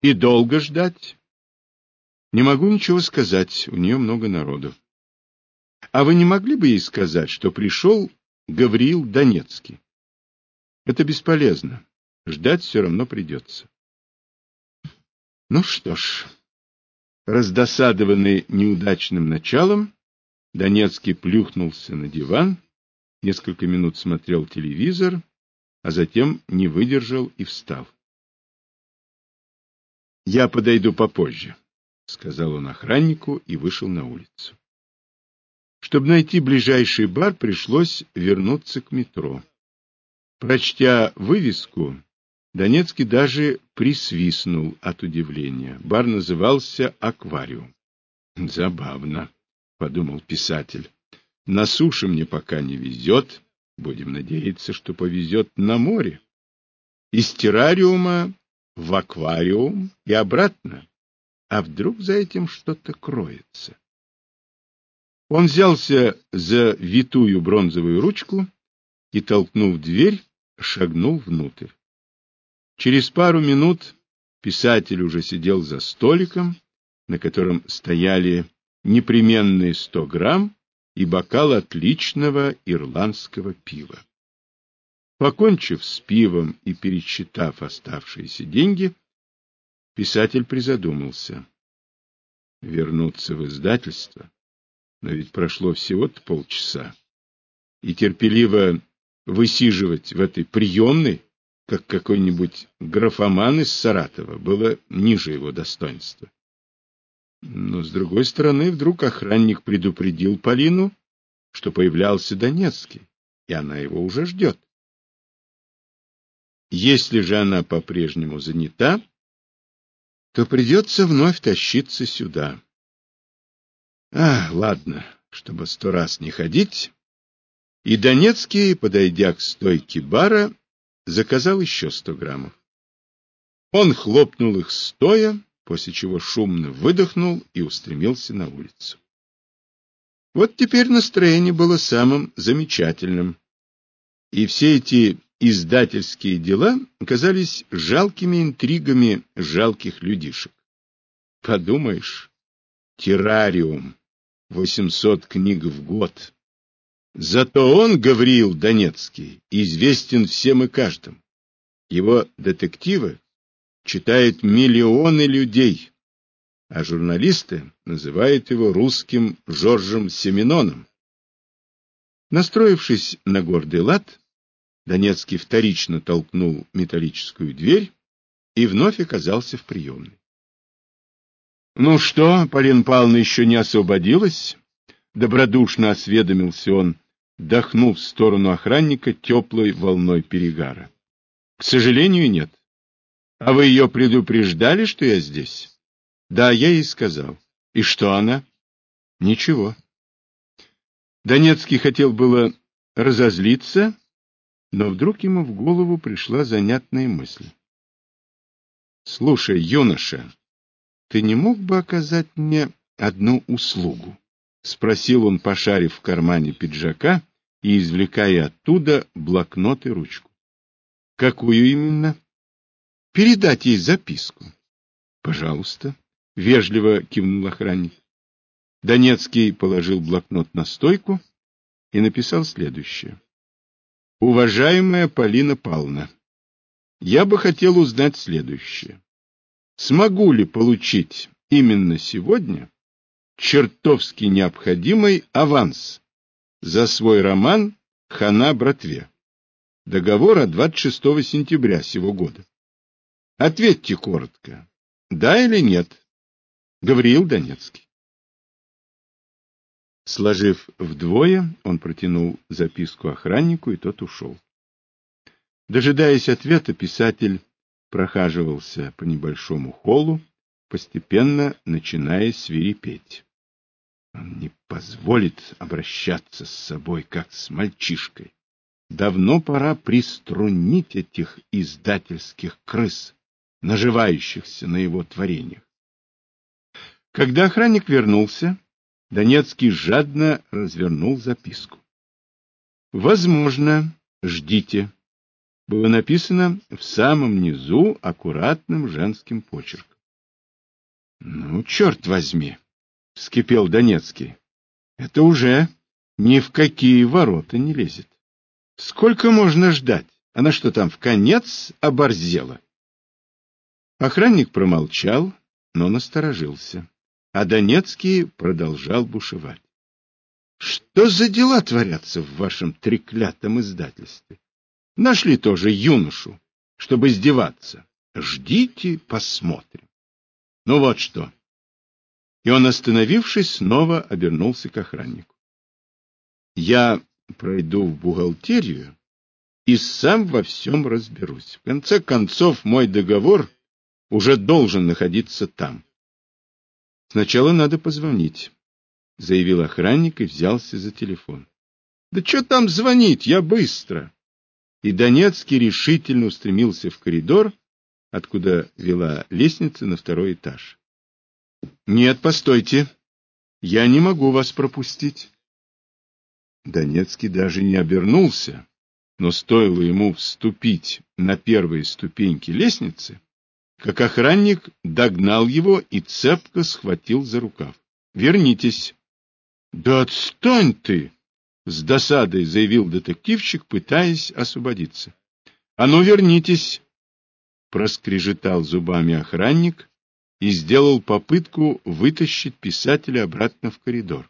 И долго ждать? Не могу ничего сказать, у нее много народу. А вы не могли бы ей сказать, что пришел Гавриил Донецкий? Это бесполезно. Ждать все равно придется. Ну что ж, раздосадованный неудачным началом, Донецкий плюхнулся на диван, несколько минут смотрел телевизор, а затем не выдержал и встал. — Я подойду попозже, — сказал он охраннику и вышел на улицу. Чтобы найти ближайший бар, пришлось вернуться к метро. Прочтя вывеску, Донецкий даже присвистнул от удивления. Бар назывался «Аквариум». «Забавно», — подумал писатель. «На суше мне пока не везет. Будем надеяться, что повезет на море. Из террариума в аквариум и обратно. А вдруг за этим что-то кроется?» Он взялся за витую бронзовую ручку и, толкнув дверь, шагнул внутрь. Через пару минут писатель уже сидел за столиком, на котором стояли непременные сто грамм и бокал отличного ирландского пива. Покончив с пивом и пересчитав оставшиеся деньги, писатель призадумался. Вернуться в издательство? Но ведь прошло всего-то полчаса. И терпеливо высиживать в этой приемной как какой-нибудь графоман из Саратова, было ниже его достоинства. Но, с другой стороны, вдруг охранник предупредил Полину, что появлялся Донецкий, и она его уже ждет. Если же она по-прежнему занята, то придется вновь тащиться сюда. А, ладно, чтобы сто раз не ходить. И Донецкий, подойдя к стойке бара, заказал еще сто граммов. Он хлопнул их стоя, после чего шумно выдохнул и устремился на улицу. Вот теперь настроение было самым замечательным. И все эти издательские дела казались жалкими интригами жалких людишек. Подумаешь, террариум, восемьсот книг в год, Зато он, Гавриил Донецкий, известен всем и каждым. Его детективы читают миллионы людей, а журналисты называют его русским Жоржем Семеноном. Настроившись на гордый лад, Донецкий вторично толкнул металлическую дверь и вновь оказался в приемной. — Ну что, Полина Павловна еще не освободилась? — добродушно осведомился он, дохнув в сторону охранника теплой волной перегара. — К сожалению, нет. — А вы ее предупреждали, что я здесь? — Да, я ей сказал. — И что она? — Ничего. Донецкий хотел было разозлиться, но вдруг ему в голову пришла занятная мысль. — Слушай, юноша, ты не мог бы оказать мне одну услугу? — спросил он, пошарив в кармане пиджака и извлекая оттуда блокнот и ручку. — Какую именно? — Передать ей записку. — Пожалуйста, — вежливо кивнул охранник. Донецкий положил блокнот на стойку и написал следующее. — Уважаемая Полина Павловна, я бы хотел узнать следующее. Смогу ли получить именно сегодня чертовски необходимый аванс за свой роман «Хана братве». Договор от 26 сентября сего года. Ответьте коротко, да или нет? Гавриил Донецкий. Сложив вдвое, он протянул записку охраннику, и тот ушел. Дожидаясь ответа, писатель прохаживался по небольшому холлу, постепенно начиная свирепеть. Он не позволит обращаться с собой, как с мальчишкой. Давно пора приструнить этих издательских крыс, наживающихся на его творениях. Когда охранник вернулся, Донецкий жадно развернул записку. — Возможно, ждите. было написано в самом низу аккуратным женским почерком. — Ну, черт возьми! — вскипел Донецкий. — Это уже ни в какие ворота не лезет. Сколько можно ждать? Она что там, в конец оборзела? Охранник промолчал, но насторожился, а Донецкий продолжал бушевать. Что за дела творятся в вашем треклятом издательстве? Нашли тоже юношу, чтобы издеваться. Ждите, посмотрим. Ну вот что. И он, остановившись, снова обернулся к охраннику. Я пройду в бухгалтерию и сам во всем разберусь. В конце концов, мой договор уже должен находиться там. Сначала надо позвонить, — заявил охранник и взялся за телефон. — Да что там звонить? Я быстро и Донецкий решительно устремился в коридор, откуда вела лестница на второй этаж. — Нет, постойте, я не могу вас пропустить. Донецкий даже не обернулся, но стоило ему вступить на первые ступеньки лестницы, как охранник догнал его и цепко схватил за рукав. — Вернитесь. — Да отстань ты! С досадой заявил детективчик, пытаясь освободиться. — А ну, вернитесь! — проскрежетал зубами охранник и сделал попытку вытащить писателя обратно в коридор.